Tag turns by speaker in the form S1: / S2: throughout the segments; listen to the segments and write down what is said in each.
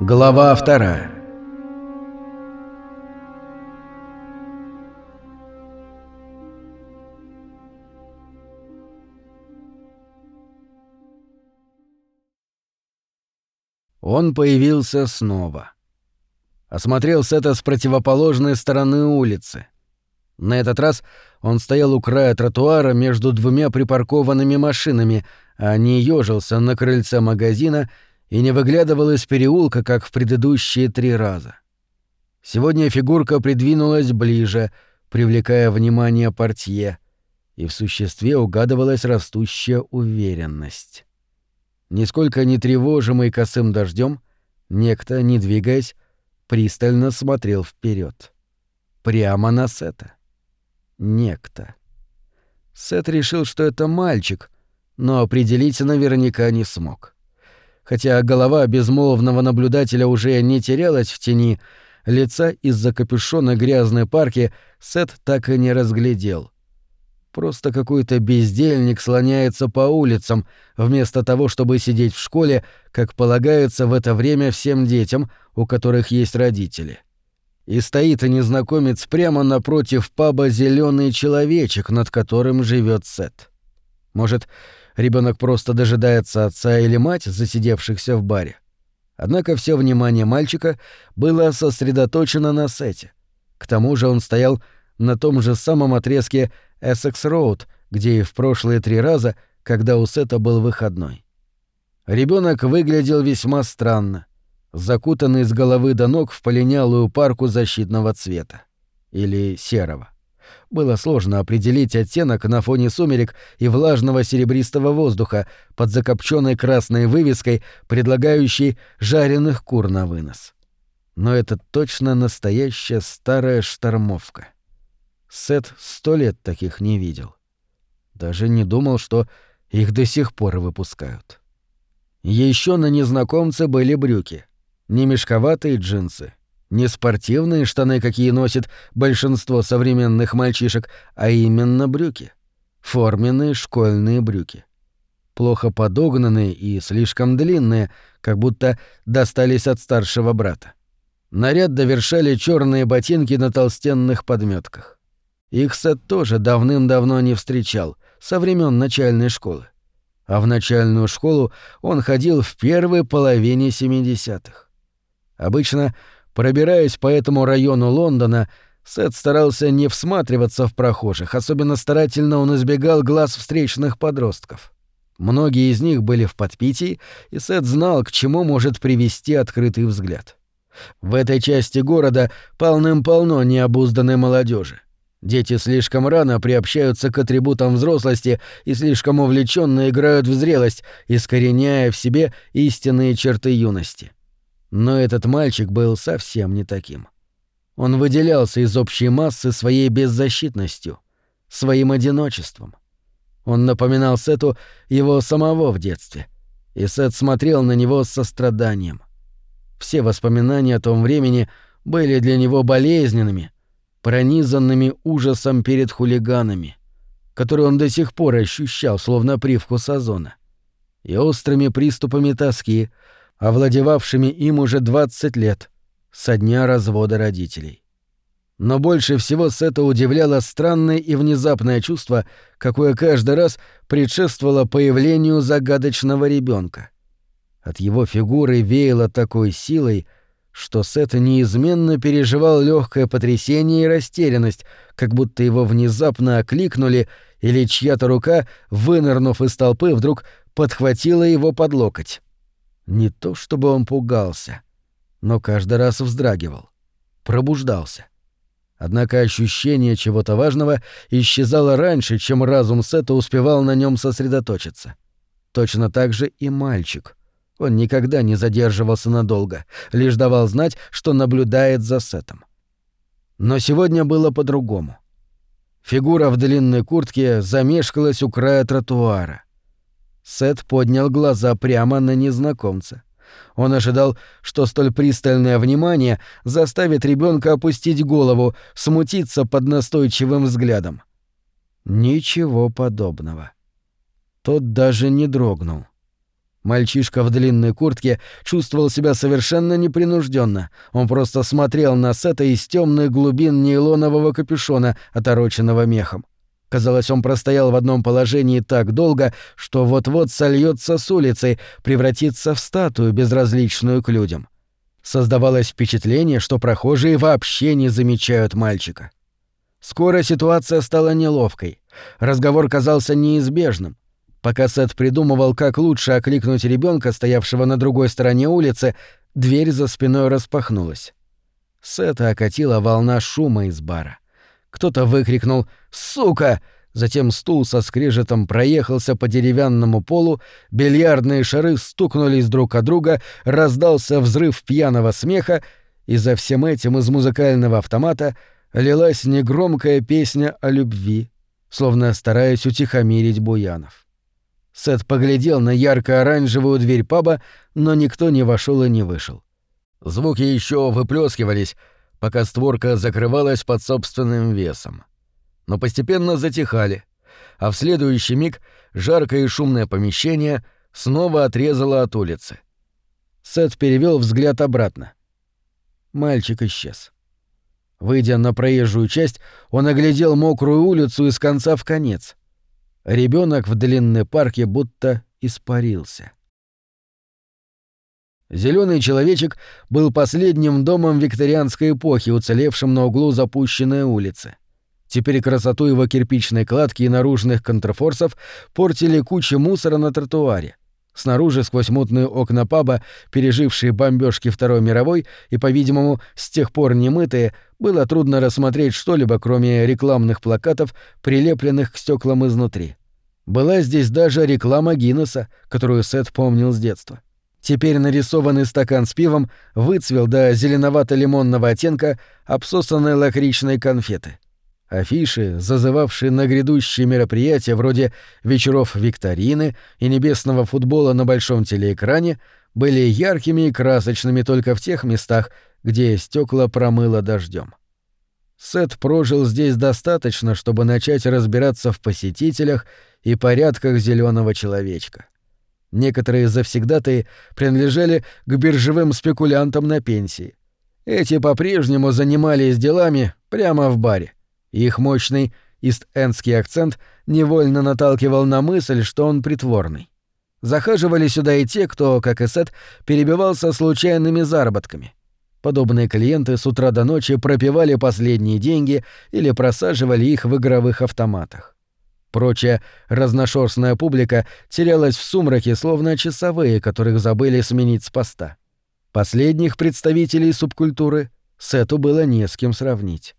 S1: Глава вторая Он появился снова. Осмотрелся это с противоположной стороны улицы. На этот раз он стоял у края тротуара между двумя припаркованными машинами, а не ёжился на крыльце магазина и не выглядывал из переулка, как в предыдущие три раза. Сегодня фигурка придвинулась ближе, привлекая внимание портье, и в существе угадывалась растущая уверенность. Нисколько не тревожимый косым дождем, некто, не двигаясь, пристально смотрел вперед, Прямо на Сета. Некто. Сет решил, что это мальчик, но определить наверняка не смог. Хотя голова безмолвного наблюдателя уже не терялась в тени, лица из-за капюшона грязной парки Сет так и не разглядел. Просто какой-то бездельник слоняется по улицам, вместо того, чтобы сидеть в школе, как полагается в это время всем детям, у которых есть родители. И стоит незнакомец прямо напротив паба зеленый человечек, над которым живет Сет. Может, Ребенок просто дожидается отца или мать, засидевшихся в баре. Однако все внимание мальчика было сосредоточено на Сете. К тому же он стоял на том же самом отрезке Эссекс-Роуд, где и в прошлые три раза, когда у Сета был выходной. Ребенок выглядел весьма странно, закутанный с головы до ног в полинялую парку защитного цвета. Или серого было сложно определить оттенок на фоне сумерек и влажного серебристого воздуха под закопченной красной вывеской, предлагающей жареных кур на вынос. Но это точно настоящая старая штормовка. Сет сто лет таких не видел. Даже не думал, что их до сих пор выпускают. Еще на незнакомце были брюки, не мешковатые джинсы, не спортивные штаны, какие носит большинство современных мальчишек, а именно брюки. Форменные школьные брюки. Плохо подогнанные и слишком длинные, как будто достались от старшего брата. Наряд довершали черные ботинки на толстенных подметках. Их Сет тоже давным-давно не встречал, со времен начальной школы. А в начальную школу он ходил в первой половине 70-х. Обычно Пробираясь по этому району Лондона, Сет старался не всматриваться в прохожих, особенно старательно он избегал глаз встречных подростков. Многие из них были в подпитии, и Сет знал, к чему может привести открытый взгляд. В этой части города полным-полно необузданной молодежи. Дети слишком рано приобщаются к атрибутам взрослости и слишком увлеченно играют в зрелость, искореняя в себе истинные черты юности. Но этот мальчик был совсем не таким. Он выделялся из общей массы своей беззащитностью, своим одиночеством. Он напоминал Сету его самого в детстве, и Сет смотрел на него с состраданием. Все воспоминания о том времени были для него болезненными, пронизанными ужасом перед хулиганами, который он до сих пор ощущал, словно привкус озона, и острыми приступами тоски, овладевавшими им уже 20 лет, со дня развода родителей. Но больше всего Сета удивляло странное и внезапное чувство, какое каждый раз предшествовало появлению загадочного ребенка. От его фигуры веяло такой силой, что Сет неизменно переживал легкое потрясение и растерянность, как будто его внезапно окликнули или чья-то рука, вынырнув из толпы, вдруг подхватила его под локоть. Не то чтобы он пугался, но каждый раз вздрагивал, пробуждался. Однако ощущение чего-то важного исчезало раньше, чем разум Сета успевал на нем сосредоточиться. Точно так же и мальчик. Он никогда не задерживался надолго, лишь давал знать, что наблюдает за Сетом. Но сегодня было по-другому. Фигура в длинной куртке замешкалась у края тротуара. Сет поднял глаза прямо на незнакомца. Он ожидал, что столь пристальное внимание заставит ребенка опустить голову, смутиться под настойчивым взглядом. Ничего подобного. Тот даже не дрогнул. Мальчишка в длинной куртке чувствовал себя совершенно непринужденно. Он просто смотрел на Сета из темных глубин нейлонового капюшона, отороченного мехом. Казалось, он простоял в одном положении так долго, что вот-вот сольется с улицей, превратится в статую, безразличную к людям. Создавалось впечатление, что прохожие вообще не замечают мальчика. Скоро ситуация стала неловкой. Разговор казался неизбежным. Пока Сет придумывал, как лучше окликнуть ребенка, стоявшего на другой стороне улицы, дверь за спиной распахнулась. Сета окатила волна шума из бара. Кто-то выкрикнул «Сука!», затем стул со скрежетом проехался по деревянному полу, бильярдные шары стукнулись друг о друга, раздался взрыв пьяного смеха, и за всем этим из музыкального автомата лилась негромкая песня о любви, словно стараясь утихомирить Буянов. Сет поглядел на ярко-оранжевую дверь паба, но никто не вошел и не вышел. Звуки еще выплескивались, пока створка закрывалась под собственным весом. Но постепенно затихали, а в следующий миг жаркое и шумное помещение снова отрезало от улицы. Сет перевел взгляд обратно. Мальчик исчез. Выйдя на проезжую часть, он оглядел мокрую улицу из конца в конец. Ребенок в длинной парке будто испарился. Зеленый человечек был последним домом викторианской эпохи, уцелевшим на углу запущенной улицы. Теперь красоту его кирпичной кладки и наружных контрфорсов портили куча мусора на тротуаре. Снаружи, сквозь мутные окна паба, пережившие бомбежки Второй мировой и, по-видимому, с тех пор немытые, было трудно рассмотреть что-либо, кроме рекламных плакатов, прилепленных к стеклам изнутри. Была здесь даже реклама Гиннесса, которую Сет помнил с детства. Теперь нарисованный стакан с пивом выцвел до зеленовато-лимонного оттенка обсосанной лакричной конфеты. Афиши, зазывавшие на грядущие мероприятия вроде вечеров викторины и небесного футбола на большом телеэкране, были яркими и красочными только в тех местах, где стекла промыло дождем. Сет прожил здесь достаточно, чтобы начать разбираться в посетителях и порядках зеленого человечка. Некоторые завсегдатые принадлежали к биржевым спекулянтам на пенсии. Эти по-прежнему занимались делами прямо в баре. Их мощный ист-эндский акцент невольно наталкивал на мысль, что он притворный. Захаживали сюда и те, кто, как и Сет, перебивался случайными заработками. Подобные клиенты с утра до ночи пропивали последние деньги или просаживали их в игровых автоматах. Прочая разношерстная публика терялась в сумраке, словно часовые, которых забыли сменить с поста. Последних представителей субкультуры Сету было не с кем сравнить.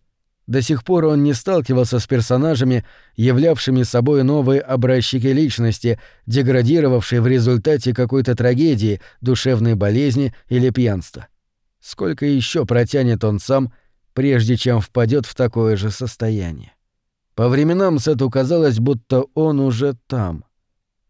S1: До сих пор он не сталкивался с персонажами, являвшими собой новые образчики личности, деградировавшие в результате какой-то трагедии, душевной болезни или пьянства. Сколько еще протянет он сам, прежде чем впадет в такое же состояние? По временам Сету казалось, будто он уже там.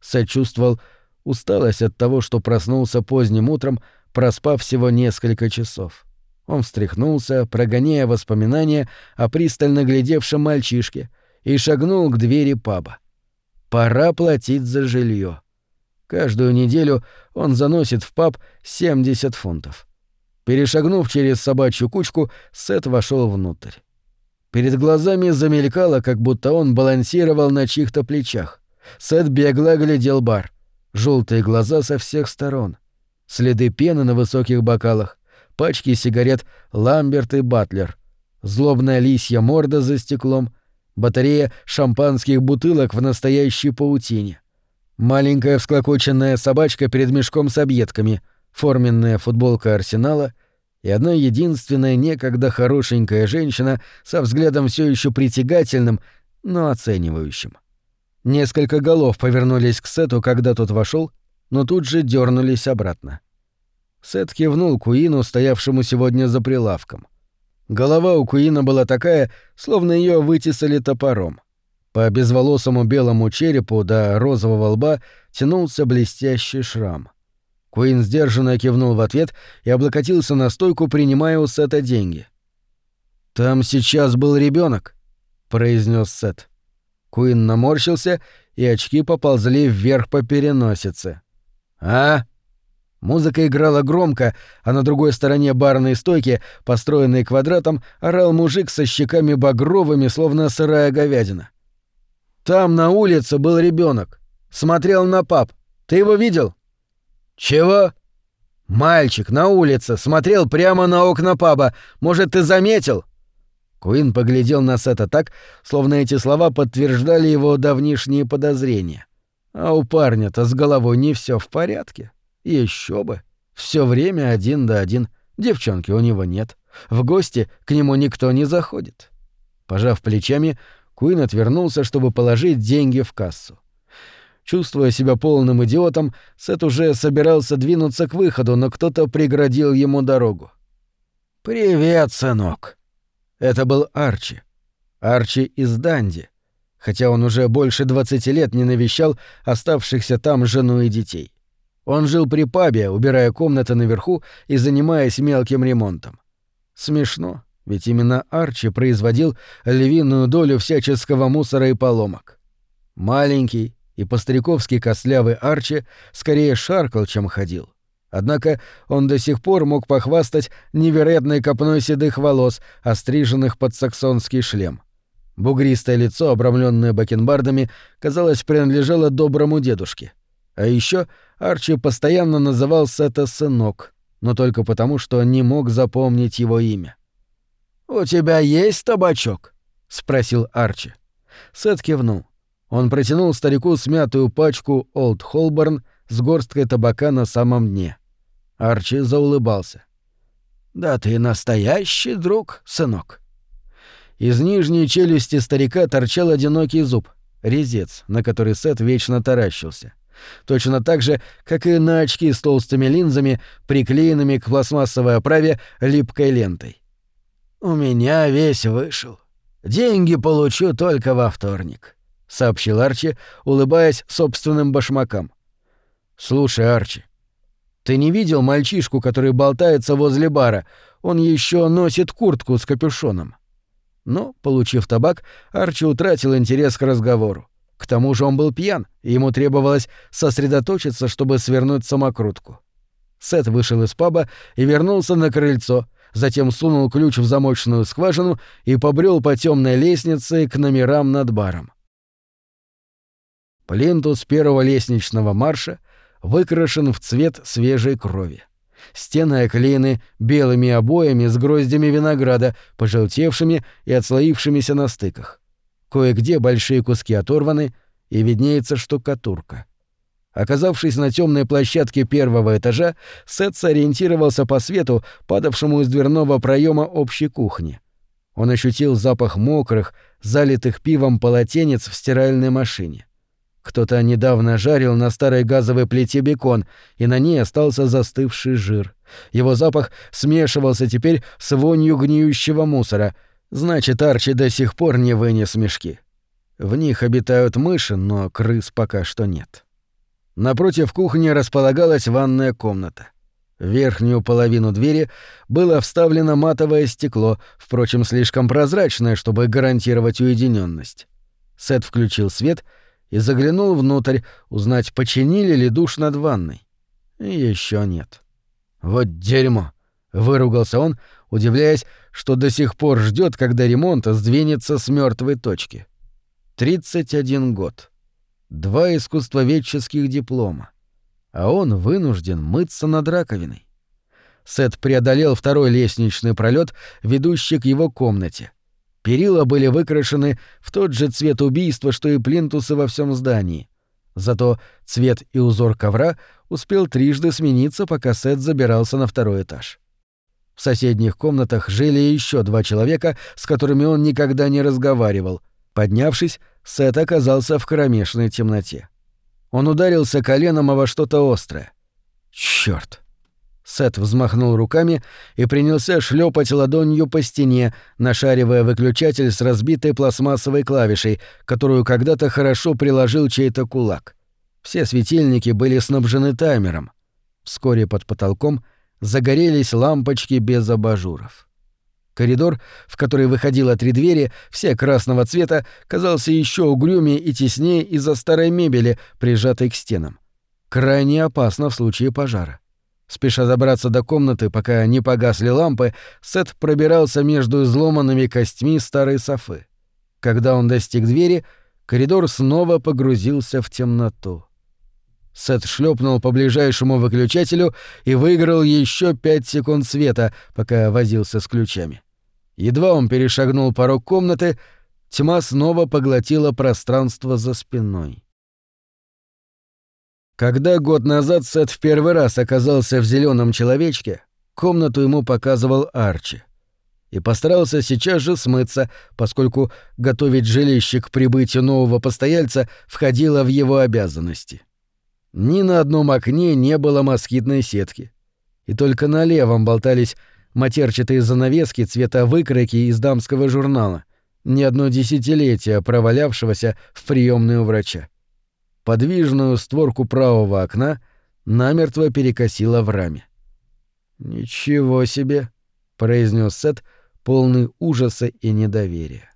S1: Сет чувствовал усталость от того, что проснулся поздним утром, проспав всего несколько часов. Он встряхнулся, прогоняя воспоминания о пристально глядевшем мальчишке, и шагнул к двери паба. Пора платить за жилье. Каждую неделю он заносит в паб 70 фунтов. Перешагнув через собачью кучку, Сет вошел внутрь. Перед глазами замелькало, как будто он балансировал на чьих-то плечах. Сет бегло глядел бар. Желтые глаза со всех сторон. Следы пены на высоких бокалах пачки сигарет «Ламберт» и «Батлер», злобная лисья морда за стеклом, батарея шампанских бутылок в настоящей паутине, маленькая всклокоченная собачка перед мешком с объедками, форменная футболка арсенала и одна единственная некогда хорошенькая женщина со взглядом все еще притягательным, но оценивающим. Несколько голов повернулись к Сету, когда тот вошел, но тут же дернулись обратно. Сет кивнул Куину, стоявшему сегодня за прилавком. Голова у Куина была такая, словно ее вытесали топором. По безволосому белому черепу до розового лба тянулся блестящий шрам. Куин сдержанно кивнул в ответ и облокотился на стойку, принимая у Сета деньги. «Там сейчас был ребенок, произнес Сет. Куин наморщился, и очки поползли вверх по переносице. «А?» Музыка играла громко, а на другой стороне барной стойки, построенной квадратом, орал мужик со щеками багровыми, словно сырая говядина. «Там на улице был ребенок. Смотрел на пап. Ты его видел?» «Чего?» «Мальчик на улице, смотрел прямо на окна паба. Может, ты заметил?» Куин поглядел на Сета так, словно эти слова подтверждали его давнишние подозрения. А у парня-то с головой не все в порядке. Еще бы. Все время один да один. Девчонки у него нет. В гости к нему никто не заходит. Пожав плечами, Куин отвернулся, чтобы положить деньги в кассу. Чувствуя себя полным идиотом, Сет уже собирался двинуться к выходу, но кто-то преградил ему дорогу. «Привет, сынок!» Это был Арчи. Арчи из Данди, хотя он уже больше 20 лет не навещал оставшихся там жену и детей. Он жил при пабе, убирая комнаты наверху и занимаясь мелким ремонтом. Смешно, ведь именно Арчи производил львиную долю всяческого мусора и поломок. Маленький и по-стариковски костлявый Арчи скорее шаркал, чем ходил. Однако он до сих пор мог похвастать невероятной копной седых волос, остриженных под саксонский шлем. Бугристое лицо, обрамленное бакенбардами, казалось, принадлежало доброму дедушке. А еще Арчи постоянно называл Сета «сынок», но только потому, что не мог запомнить его имя. «У тебя есть табачок?» — спросил Арчи. Сет кивнул. Он протянул старику смятую пачку «Олд Холборн» с горсткой табака на самом дне. Арчи заулыбался. «Да ты настоящий друг, сынок». Из нижней челюсти старика торчал одинокий зуб, резец, на который Сет вечно таращился. Точно так же, как и на очки с толстыми линзами, приклеенными к пластмассовой оправе липкой лентой. «У меня весь вышел. Деньги получу только во вторник», — сообщил Арчи, улыбаясь собственным башмакам. «Слушай, Арчи, ты не видел мальчишку, который болтается возле бара? Он еще носит куртку с капюшоном. Но, получив табак, Арчи утратил интерес к разговору. К тому же он был пьян, и ему требовалось сосредоточиться, чтобы свернуть самокрутку. Сет вышел из паба и вернулся на крыльцо, затем сунул ключ в замочную скважину и побрел по темной лестнице к номерам над баром. Плинтус первого лестничного марша — выкрашен в цвет свежей крови. Стены оклеены белыми обоями с гроздями винограда, пожелтевшими и отслоившимися на стыках. Кое-где большие куски оторваны, и виднеется штукатурка. Оказавшись на темной площадке первого этажа, Сет сориентировался по свету, падавшему из дверного проема общей кухни. Он ощутил запах мокрых, залитых пивом полотенец в стиральной машине. Кто-то недавно жарил на старой газовой плите бекон, и на ней остался застывший жир. Его запах смешивался теперь с вонью гниющего мусора. Значит, Арчи до сих пор не вынес мешки. В них обитают мыши, но крыс пока что нет. Напротив кухни располагалась ванная комната. В верхнюю половину двери было вставлено матовое стекло, впрочем, слишком прозрачное, чтобы гарантировать уединенность. Сет включил свет — и заглянул внутрь, узнать, починили ли душ над ванной. Еще нет. Вот дерьмо! выругался он, удивляясь, что до сих пор ждет, когда ремонт сдвинется с мертвой точки. 31 год. Два искусствоведческих диплома. А он вынужден мыться над раковиной. Сет преодолел второй лестничный пролет, ведущий к его комнате. Перила были выкрашены в тот же цвет убийства, что и плинтусы во всем здании. Зато цвет и узор ковра успел трижды смениться, пока Сет забирался на второй этаж. В соседних комнатах жили еще два человека, с которыми он никогда не разговаривал. Поднявшись, Сет оказался в кромешной темноте. Он ударился коленом во что-то острое. Чёрт! Сет взмахнул руками и принялся шлепать ладонью по стене, нашаривая выключатель с разбитой пластмассовой клавишей, которую когда-то хорошо приложил чей-то кулак. Все светильники были снабжены таймером. Вскоре под потолком загорелись лампочки без абажуров. Коридор, в который выходило три двери, все красного цвета, казался еще угрюмее и теснее из-за старой мебели, прижатой к стенам. Крайне опасно в случае пожара. Спеша забраться до комнаты, пока не погасли лампы, Сет пробирался между изломанными костьми старой софы. Когда он достиг двери, коридор снова погрузился в темноту. Сет шлепнул по ближайшему выключателю и выиграл еще пять секунд света, пока возился с ключами. Едва он перешагнул порог комнаты, тьма снова поглотила пространство за спиной. Когда год назад Сет в первый раз оказался в зеленом человечке, комнату ему показывал Арчи. И постарался сейчас же смыться, поскольку готовить жилище к прибытию нового постояльца входило в его обязанности. — ни на одном окне не было москитной сетки. И только на левом болтались матерчатые занавески цвета выкройки из дамского журнала, ни одно десятилетие провалявшегося в приемной у врача. Подвижную створку правого окна намертво перекосило в раме. «Ничего себе!» — произнес Сет, полный ужаса и недоверия.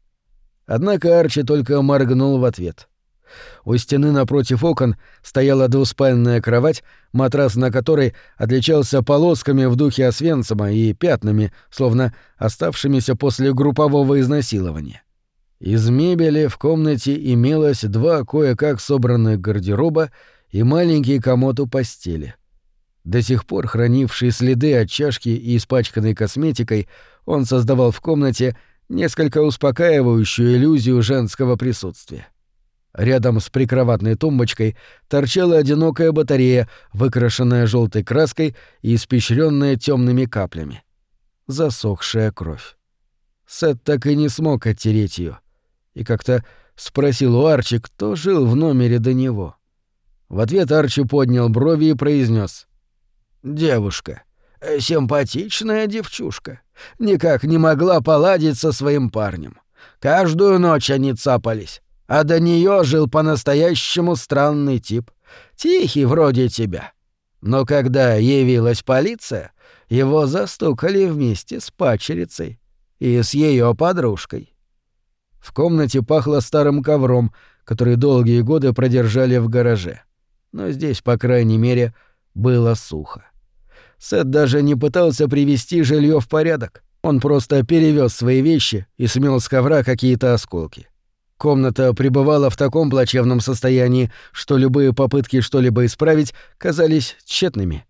S1: Однако Арчи только моргнул в ответ — у стены напротив окон стояла двуспальная кровать, матрас на которой отличался полосками в духе Освенцима и пятнами, словно оставшимися после группового изнасилования. Из мебели в комнате имелось два кое-как собранных гардероба и маленький комод у постели. До сих пор хранивший следы от чашки и испачканной косметикой, он создавал в комнате несколько успокаивающую иллюзию женского присутствия. Рядом с прикроватной тумбочкой торчала одинокая батарея, выкрашенная желтой краской и испещренная темными каплями. Засохшая кровь. Сет так и не смог оттереть ее, и как-то спросил у Арчи, кто жил в номере до него. В ответ Арчи поднял брови и произнес: «Девушка, симпатичная девчушка, никак не могла поладить со своим парнем. Каждую ночь они цапались. А до нее жил по-настоящему странный тип. Тихий вроде тебя. Но когда явилась полиция, его застукали вместе с пачерицей и с ее подружкой. В комнате пахло старым ковром, который долгие годы продержали в гараже. Но здесь, по крайней мере, было сухо. Сет даже не пытался привести жилье в порядок. Он просто перевез свои вещи и смел с ковра какие-то осколки. Комната пребывала в таком плачевном состоянии, что любые попытки что-либо исправить казались тщетными.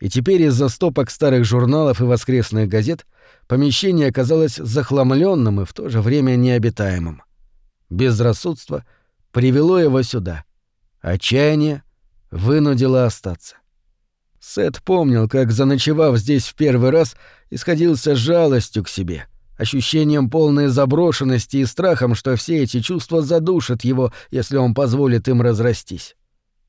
S1: И теперь из-за стопок старых журналов и воскресных газет помещение оказалось захламленным и в то же время необитаемым. Безрассудство привело его сюда. Отчаяние вынудило остаться. Сет помнил, как, заночевав здесь в первый раз, исходился жалостью к себе — ощущением полной заброшенности и страхом, что все эти чувства задушат его, если он позволит им разрастись.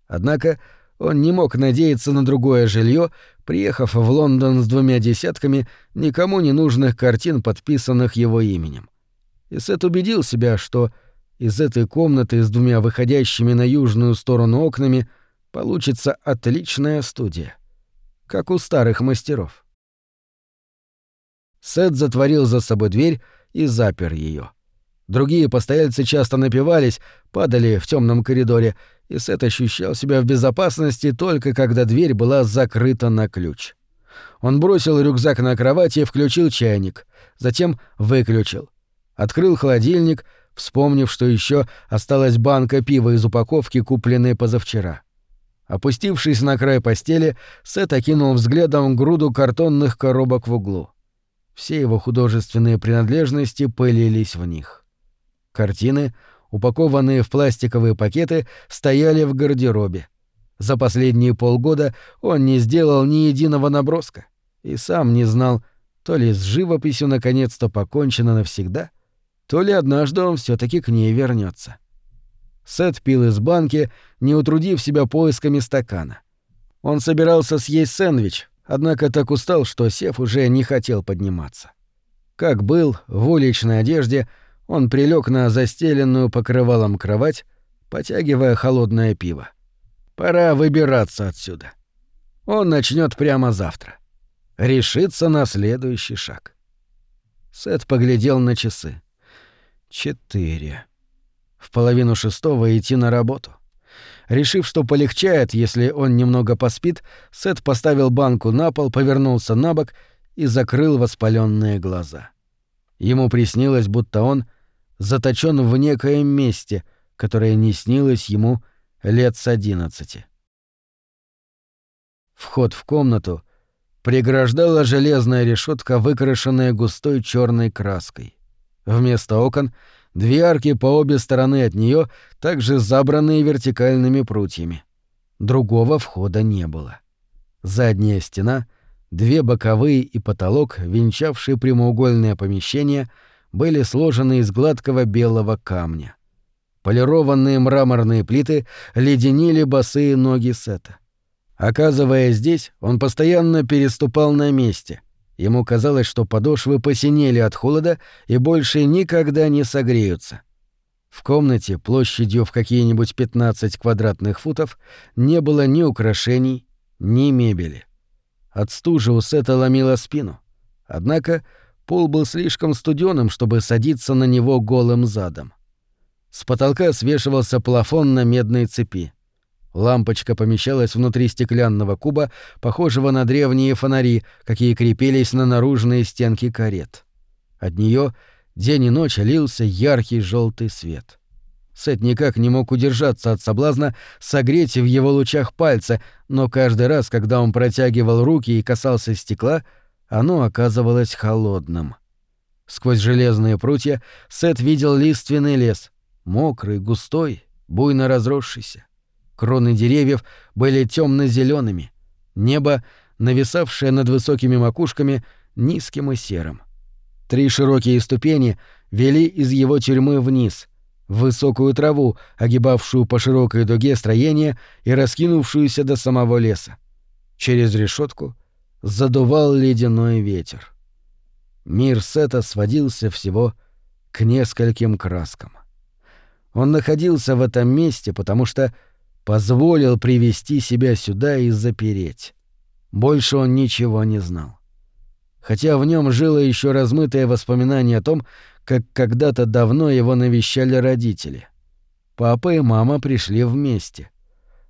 S1: Однако он не мог надеяться на другое жилье, приехав в Лондон с двумя десятками никому не нужных картин, подписанных его именем. И Сет убедил себя, что из этой комнаты с двумя выходящими на южную сторону окнами получится отличная студия. Как у старых мастеров. Сет затворил за собой дверь и запер ее. Другие постояльцы часто напивались, падали в темном коридоре, и Сет ощущал себя в безопасности только когда дверь была закрыта на ключ. Он бросил рюкзак на кровать и включил чайник, затем выключил. Открыл холодильник, вспомнив, что еще осталась банка пива из упаковки, купленной позавчера. Опустившись на край постели, Сет окинул взглядом груду картонных коробок в углу. Все его художественные принадлежности пылились в них. Картины, упакованные в пластиковые пакеты, стояли в гардеробе. За последние полгода он не сделал ни единого наброска и сам не знал, то ли с живописью наконец-то покончено навсегда, то ли однажды он все таки к ней вернется. Сет пил из банки, не утрудив себя поисками стакана. Он собирался съесть сэндвич, однако так устал, что Сев уже не хотел подниматься. Как был, в уличной одежде, он прилег на застеленную покрывалом кровать, потягивая холодное пиво. Пора выбираться отсюда. Он начнет прямо завтра. Решится на следующий шаг. Сет поглядел на часы. Четыре. В половину шестого идти на работу. Решив, что полегчает, если он немного поспит, Сет поставил банку на пол, повернулся на бок и закрыл воспаленные глаза. Ему приснилось, будто он заточен в некоем месте, которое не снилось ему лет с одиннадцати. Вход в комнату преграждала железная решетка, выкрашенная густой черной краской. Вместо окон — две арки по обе стороны от нее, также забранные вертикальными прутьями. Другого входа не было. Задняя стена, две боковые и потолок, венчавшие прямоугольное помещение, были сложены из гладкого белого камня. Полированные мраморные плиты леденили босые ноги Сета. Оказываясь здесь, он постоянно переступал на месте. Ему казалось, что подошвы посинели от холода и больше никогда не согреются. В комнате площадью в какие-нибудь 15 квадратных футов не было ни украшений, ни мебели. От стужи у Сета ломило спину. Однако пол был слишком студеным, чтобы садиться на него голым задом. С потолка свешивался плафон на медной цепи. Лампочка помещалась внутри стеклянного куба, похожего на древние фонари, какие крепились на наружные стенки карет. От нее день и ночь лился яркий желтый свет. Сет никак не мог удержаться от соблазна согреть в его лучах пальцы, но каждый раз, когда он протягивал руки и касался стекла, оно оказывалось холодным. Сквозь железные прутья Сет видел лиственный лес, мокрый, густой, буйно разросшийся. Кроны деревьев были темно-зелеными, небо, нависавшее над высокими макушками, низким и серым. Три широкие ступени вели из его тюрьмы вниз, в высокую траву, огибавшую по широкой дуге строение и раскинувшуюся до самого леса. Через решетку задувал ледяной ветер. Мир Сета сводился всего к нескольким краскам. Он находился в этом месте, потому что позволил привести себя сюда и запереть. Больше он ничего не знал. Хотя в нем жило еще размытое воспоминание о том, как когда-то давно его навещали родители. Папа и мама пришли вместе.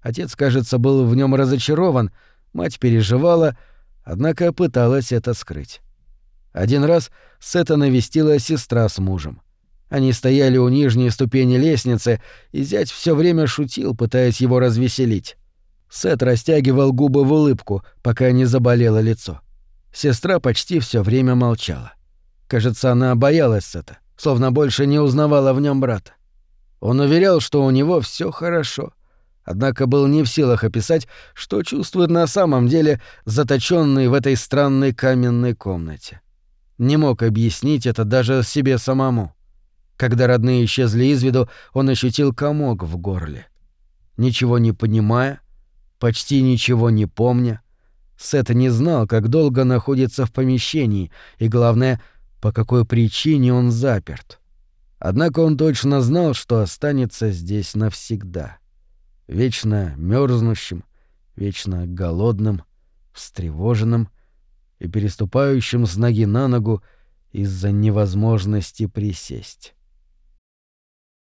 S1: Отец, кажется, был в нем разочарован, мать переживала, однако пыталась это скрыть. Один раз Сета навестила сестра с мужем. Они стояли у нижней ступени лестницы, и зять все время шутил, пытаясь его развеселить. Сет растягивал губы в улыбку, пока не заболело лицо. Сестра почти все время молчала. Кажется, она боялась Сета, словно больше не узнавала в нем брата. Он уверял, что у него все хорошо, однако был не в силах описать, что чувствует на самом деле заточенный в этой странной каменной комнате. Не мог объяснить это даже себе самому. Когда родные исчезли из виду, он ощутил комок в горле. Ничего не понимая, почти ничего не помня, Сет не знал, как долго находится в помещении, и, главное, по какой причине он заперт. Однако он точно знал, что останется здесь навсегда. Вечно мерзнущим, вечно голодным, встревоженным и переступающим с ноги на ногу из-за невозможности присесть.